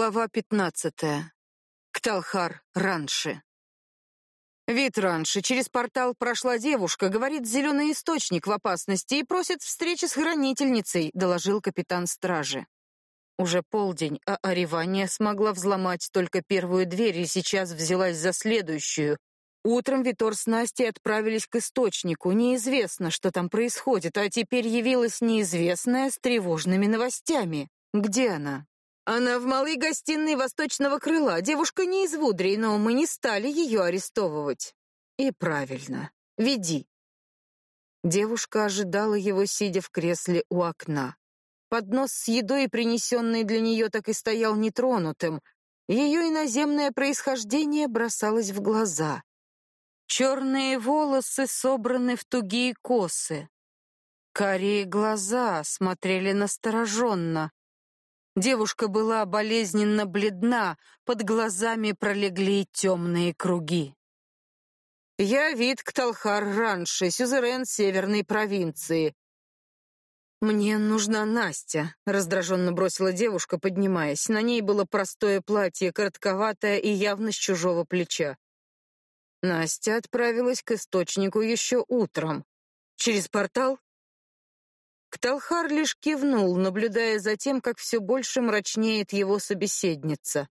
Глава пятнадцатая. Кталхар раньше. Вид раньше. Через портал прошла девушка, говорит, зеленый источник в опасности и просит встречи с хранительницей, доложил капитан стражи. Уже полдень, а Оревания смогла взломать только первую дверь и сейчас взялась за следующую. Утром Витор с Настей отправились к источнику. Неизвестно, что там происходит, а теперь явилась неизвестная с тревожными новостями. Где она? Она в малой гостиной восточного крыла. Девушка не из Вудрии, но мы не стали ее арестовывать. И правильно. Веди. Девушка ожидала его, сидя в кресле у окна. Поднос с едой, принесенный для нее, так и стоял нетронутым. Ее иноземное происхождение бросалось в глаза. Черные волосы собраны в тугие косы. Карие глаза смотрели настороженно. Девушка была болезненно бледна, под глазами пролегли темные круги. «Я вид Кталхар раньше, сюзерен северной провинции». «Мне нужна Настя», — раздраженно бросила девушка, поднимаясь. На ней было простое платье, коротковатое и явно с чужого плеча. Настя отправилась к источнику еще утром. Через портал Кталхар лишь кивнул, наблюдая за тем, как все больше мрачнеет его собеседница.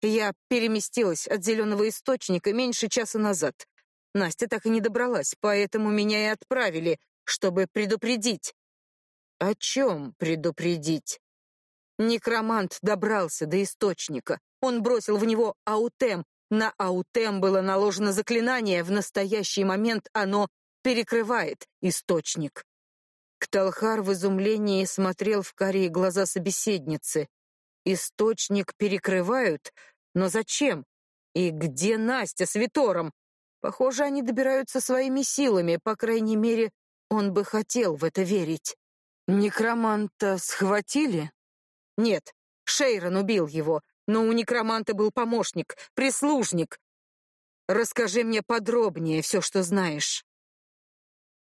Я переместилась от зеленого источника меньше часа назад. Настя так и не добралась, поэтому меня и отправили, чтобы предупредить. О чем предупредить? Некромант добрался до источника. Он бросил в него аутем. На аутем было наложено заклинание. В настоящий момент оно перекрывает источник. Кталхар в изумлении смотрел в карие глаза собеседницы. Источник перекрывают, но зачем? И где Настя с Витором? Похоже, они добираются своими силами, по крайней мере, он бы хотел в это верить. Некроманта схватили? Нет, Шейрон убил его, но у некроманта был помощник, прислужник. Расскажи мне подробнее все, что знаешь.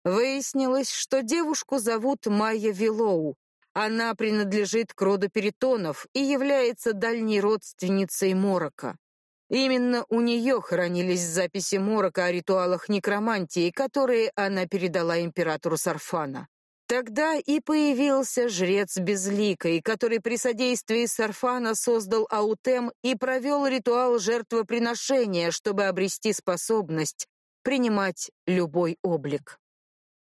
Выяснилось, что девушку зовут Майя Вилоу. Она принадлежит к роду перитонов и является дальней родственницей Морока. Именно у нее хранились записи Морока о ритуалах некромантии, которые она передала императору Сарфана. Тогда и появился жрец Безликой, который при содействии Сарфана создал аутем и провел ритуал жертвоприношения, чтобы обрести способность принимать любой облик.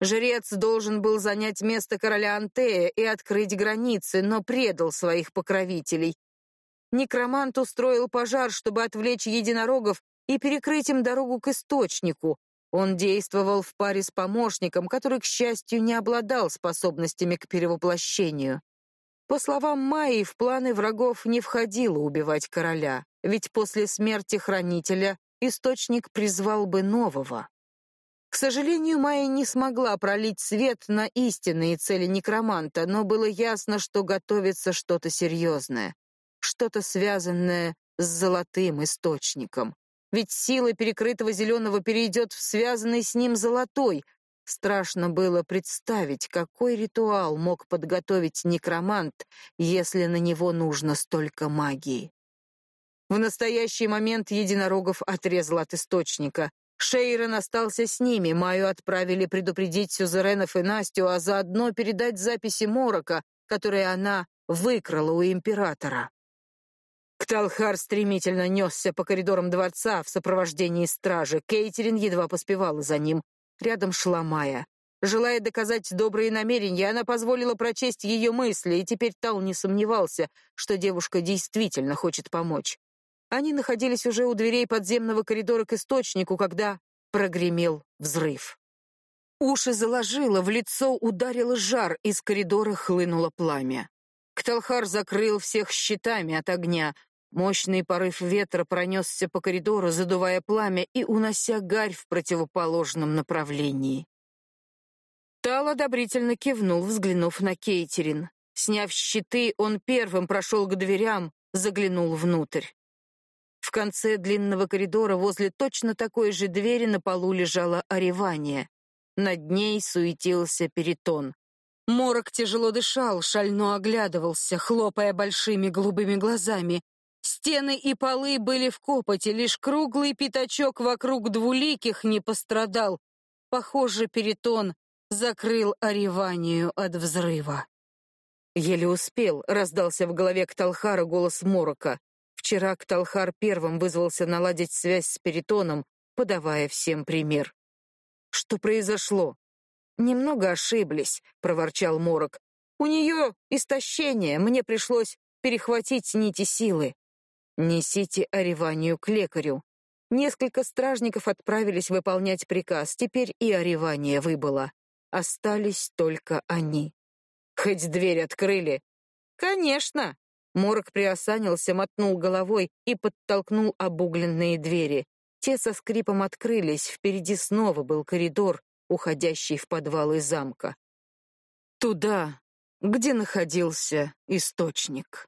Жрец должен был занять место короля Антея и открыть границы, но предал своих покровителей. Некромант устроил пожар, чтобы отвлечь единорогов и перекрыть им дорогу к источнику. Он действовал в паре с помощником, который, к счастью, не обладал способностями к перевоплощению. По словам Майи, в планы врагов не входило убивать короля, ведь после смерти хранителя источник призвал бы нового. К сожалению, Майя не смогла пролить свет на истинные цели некроманта, но было ясно, что готовится что-то серьезное, что-то связанное с золотым источником. Ведь сила перекрытого зеленого перейдет в связанный с ним золотой. Страшно было представить, какой ритуал мог подготовить некромант, если на него нужно столько магии. В настоящий момент единорогов отрезал от источника. Шейрон остался с ними, Маю отправили предупредить Сюзеренов и Настю, а заодно передать записи Морока, которые она выкрала у императора. Кталхар стремительно несся по коридорам дворца в сопровождении стражи. Кейтерин едва поспевала за ним. Рядом шла Майя. Желая доказать добрые намерения, она позволила прочесть ее мысли, и теперь Тал не сомневался, что девушка действительно хочет помочь. Они находились уже у дверей подземного коридора к источнику, когда прогремел взрыв. Уши заложило, в лицо ударило жар, из коридора хлынуло пламя. Кталхар закрыл всех щитами от огня. Мощный порыв ветра пронесся по коридору, задувая пламя и унося гарь в противоположном направлении. Тал одобрительно кивнул, взглянув на Кейтерин. Сняв щиты, он первым прошел к дверям, заглянул внутрь. В конце длинного коридора возле точно такой же двери на полу лежала Оревания. Над ней суетился перитон. Морок тяжело дышал, шально оглядывался, хлопая большими голубыми глазами. Стены и полы были в копоте, лишь круглый пятачок вокруг двуликих не пострадал. Похоже, перитон закрыл Ариванию от взрыва. Еле успел, раздался в голове Кталхара голос Морока. Вчера Кталхар первым вызвался наладить связь с Перитоном, подавая всем пример. Что произошло? Немного ошиблись, проворчал Морок. У нее истощение, мне пришлось перехватить нити силы. Несите Ариванию к лекарю. Несколько стражников отправились выполнять приказ, теперь и Аривания выбыла. Остались только они. Хоть дверь открыли. Конечно. Морок приосанился, мотнул головой и подтолкнул обугленные двери. Те со скрипом открылись, впереди снова был коридор, уходящий в подвалы замка. Туда, где находился источник.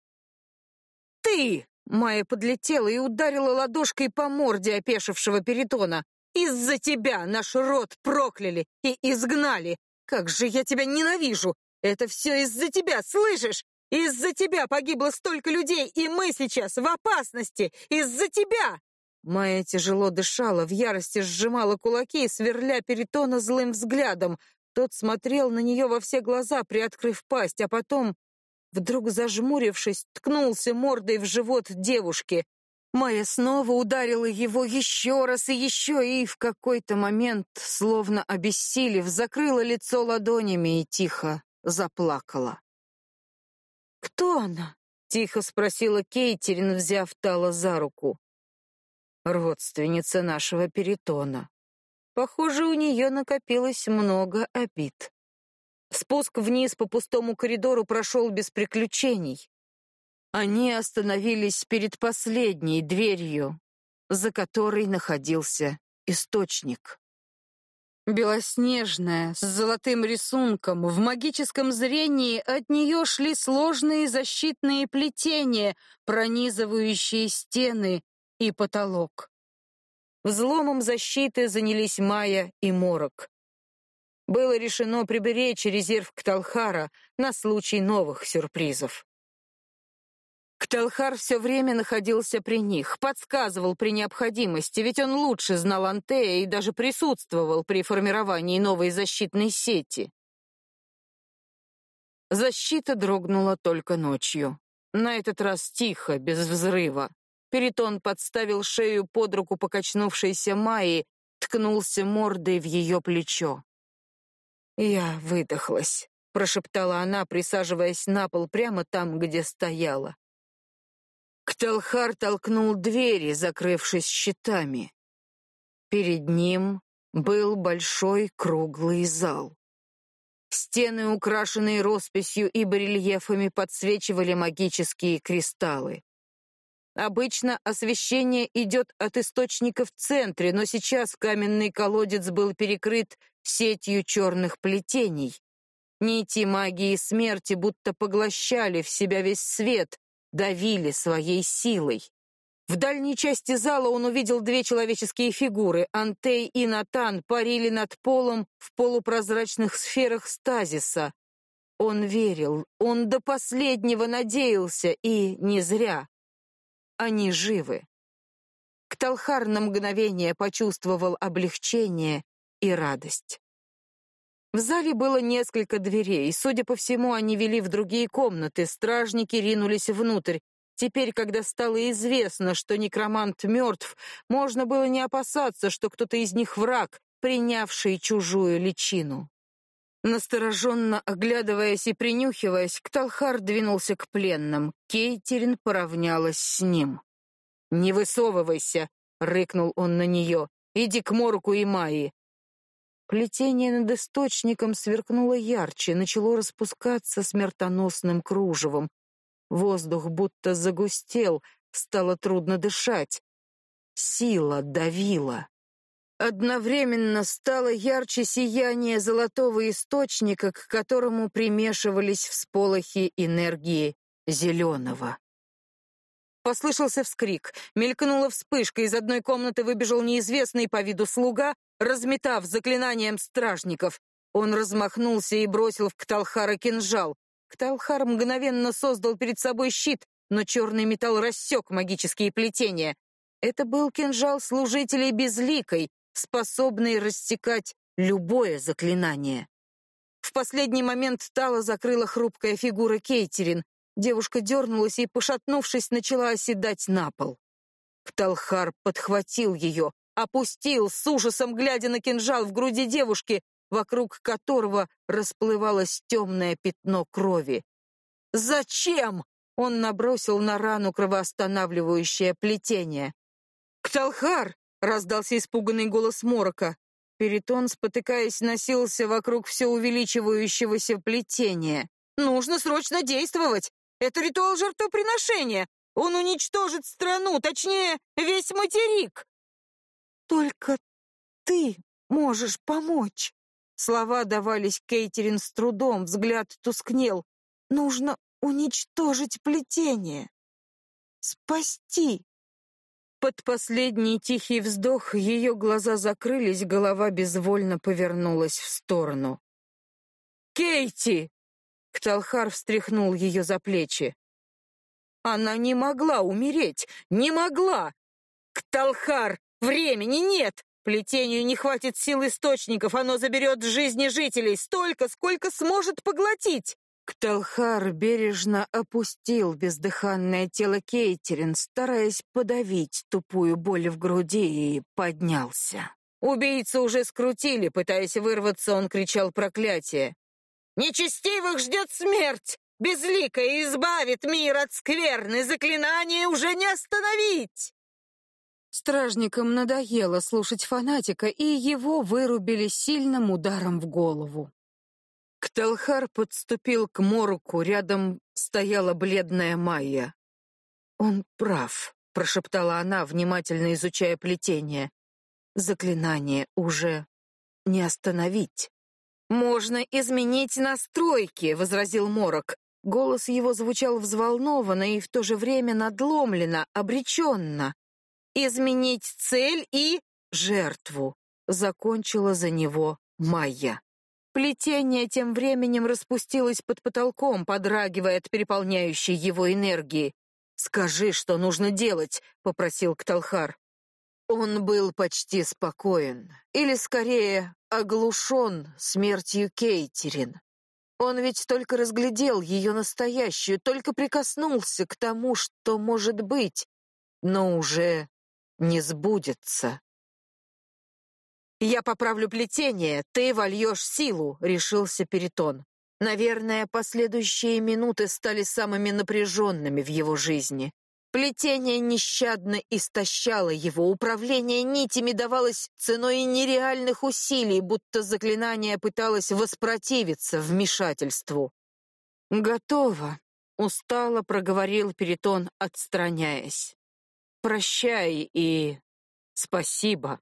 «Ты!» — Майя подлетела и ударила ладошкой по морде опешившего перитона. «Из-за тебя наш род прокляли и изгнали! Как же я тебя ненавижу! Это все из-за тебя, слышишь? Из-за тебя погибло столько людей, и мы сейчас в опасности! Из-за тебя!» Майя тяжело дышала, в ярости сжимала кулаки, сверля Перитона злым взглядом. Тот смотрел на нее во все глаза, приоткрыв пасть, а потом, вдруг зажмурившись, ткнулся мордой в живот девушки. Майя снова ударила его еще раз и еще, и в какой-то момент, словно обессилев, закрыла лицо ладонями и тихо заплакала. «Кто она?» — тихо спросила Кейтерин, взяв Тала за руку. «Родственница нашего Перитона. Похоже, у нее накопилось много обид». Спуск вниз по пустому коридору прошел без приключений. Они остановились перед последней дверью, за которой находился источник. Белоснежная, с золотым рисунком, в магическом зрении от нее шли сложные защитные плетения, пронизывающие стены и потолок. Взломом защиты занялись Майя и Морок. Было решено приберечь резерв Кталхара на случай новых сюрпризов. Кталхар все время находился при них, подсказывал при необходимости, ведь он лучше знал Антея и даже присутствовал при формировании новой защитной сети. Защита дрогнула только ночью. На этот раз тихо, без взрыва. Перитон подставил шею под руку покачнувшейся Майи, ткнулся мордой в ее плечо. «Я выдохлась», — прошептала она, присаживаясь на пол прямо там, где стояла. Кталхар толкнул двери, закрывшись щитами. Перед ним был большой круглый зал. Стены, украшенные росписью и барельефами, подсвечивали магические кристаллы. Обычно освещение идет от источника в центре, но сейчас каменный колодец был перекрыт сетью черных плетений. Нити магии смерти будто поглощали в себя весь свет, давили своей силой. В дальней части зала он увидел две человеческие фигуры. Антей и Натан парили над полом в полупрозрачных сферах стазиса. Он верил, он до последнего надеялся, и не зря. Они живы. Кталхар на мгновение почувствовал облегчение и радость. В зале было несколько дверей, судя по всему, они вели в другие комнаты. Стражники ринулись внутрь. Теперь, когда стало известно, что некромант мертв, можно было не опасаться, что кто-то из них враг, принявший чужую личину. Настороженно оглядываясь и принюхиваясь, Кталхар двинулся к пленным. Кейтерин поравнялась с ним. «Не высовывайся!» — рыкнул он на нее. «Иди к Морку и Майи. Плетение над источником сверкнуло ярче, начало распускаться смертоносным кружевом. Воздух будто загустел, стало трудно дышать. Сила давила. Одновременно стало ярче сияние золотого источника, к которому примешивались всполохи энергии зеленого. Послышался вскрик, мелькнула вспышка, из одной комнаты выбежал неизвестный по виду слуга, разметав заклинанием стражников. Он размахнулся и бросил в Кталхара кинжал. Кталхар мгновенно создал перед собой щит, но черный металл рассек магические плетения. Это был кинжал служителей безликой, способный рассекать любое заклинание. В последний момент Тала закрыла хрупкая фигура Кейтерин. Девушка дернулась и, пошатнувшись, начала оседать на пол. Кталхар подхватил ее, опустил, с ужасом глядя на кинжал в груди девушки, вокруг которого расплывалось темное пятно крови. «Зачем?» — он набросил на рану кровоостанавливающее плетение. «Кталхар!» — раздался испуганный голос Морока. Перитон, спотыкаясь, носился вокруг все увеличивающегося плетения. «Нужно срочно действовать! Это ритуал жертвоприношения! Он уничтожит страну, точнее, весь материк!» «Только ты можешь помочь!» Слова давались Кейтерин с трудом, взгляд тускнел. «Нужно уничтожить плетение! Спасти!» Под последний тихий вздох ее глаза закрылись, голова безвольно повернулась в сторону. «Кейти!» — Кталхар встряхнул ее за плечи. «Она не могла умереть! Не могла! Кталхар! Времени нет! Плетению не хватит сил источников, оно заберет жизни жителей столько, сколько сможет поглотить!» Кталхар бережно опустил бездыханное тело Кейтерин, стараясь подавить тупую боль в груди, и поднялся. Убийцу уже скрутили, пытаясь вырваться, он кричал проклятие. «Нечестивых ждет смерть! Безликая избавит мир от скверны, заклинание уже не остановить!» Стражникам надоело слушать фанатика, и его вырубили сильным ударом в голову. Кталхар подступил к Моруку, рядом стояла бледная Майя. «Он прав», — прошептала она, внимательно изучая плетение. «Заклинание уже не остановить». «Можно изменить настройки», — возразил Морок. Голос его звучал взволнованно и в то же время надломленно, обреченно. «Изменить цель и жертву», — закончила за него Майя. Плетение тем временем распустилось под потолком, подрагивая от переполняющей его энергии. «Скажи, что нужно делать», — попросил Кталхар. Он был почти спокоен, или, скорее, оглушен смертью Кейтерин. Он ведь только разглядел ее настоящую, только прикоснулся к тому, что может быть, но уже не сбудется. «Я поправлю плетение, ты вольешь силу», — решился Перитон. Наверное, последующие минуты стали самыми напряженными в его жизни. Плетение нещадно истощало его, управление нитями давалось ценой нереальных усилий, будто заклинание пыталось воспротивиться вмешательству. «Готово», — устало проговорил Перитон, отстраняясь. «Прощай и спасибо».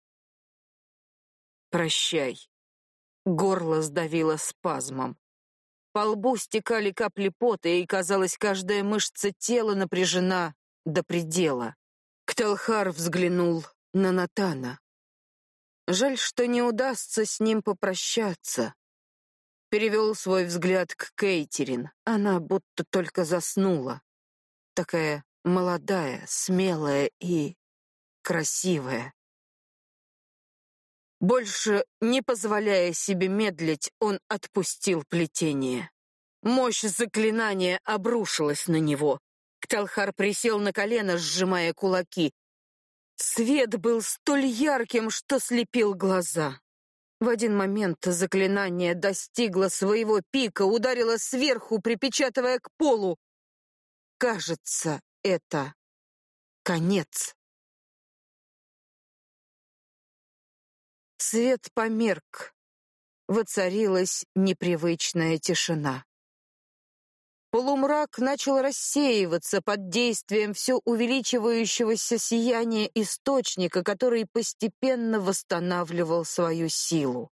Прощай. Горло сдавило спазмом. По лбу стекали капли пота, и, казалось, каждая мышца тела напряжена до предела. Кталхар взглянул на Натана. Жаль, что не удастся с ним попрощаться. Перевел свой взгляд к Кейтерин. Она будто только заснула. Такая молодая, смелая и красивая. Больше не позволяя себе медлить, он отпустил плетение. Мощь заклинания обрушилась на него. Кталхар присел на колено, сжимая кулаки. Свет был столь ярким, что слепил глаза. В один момент заклинание достигло своего пика, ударило сверху, припечатывая к полу. Кажется, это конец. Свет померк. Воцарилась непривычная тишина. Полумрак начал рассеиваться под действием все увеличивающегося сияния источника, который постепенно восстанавливал свою силу.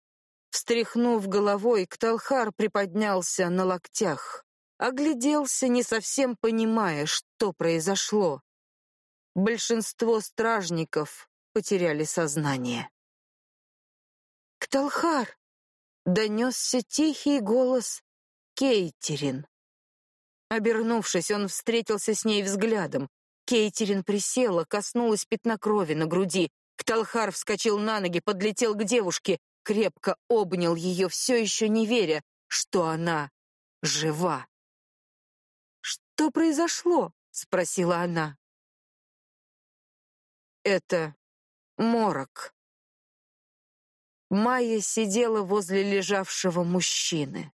Встряхнув головой, Кталхар приподнялся на локтях, огляделся, не совсем понимая, что произошло. Большинство стражников потеряли сознание. «Кталхар!» донесся тихий голос Кейтерин. Обернувшись, он встретился с ней взглядом. Кейтерин присела, коснулась пятна крови на груди. Кталхар вскочил на ноги, подлетел к девушке, крепко обнял ее, все еще не веря, что она жива. «Что произошло?» — спросила она. «Это морок». Майя сидела возле лежавшего мужчины.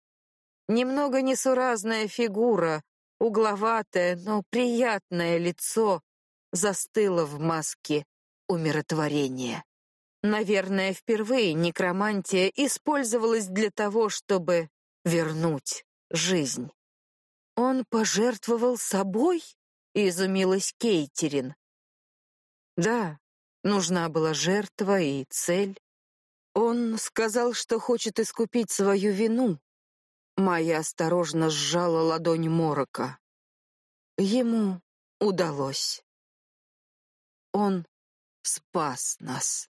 Немного несуразная фигура, угловатое, но приятное лицо застыло в маске умиротворения. Наверное, впервые некромантия использовалась для того, чтобы вернуть жизнь. Он пожертвовал собой? изумилась Кейтерин. Да, нужна была жертва и цель. Он сказал, что хочет искупить свою вину. Майя осторожно сжала ладонь Морока. Ему удалось. Он спас нас.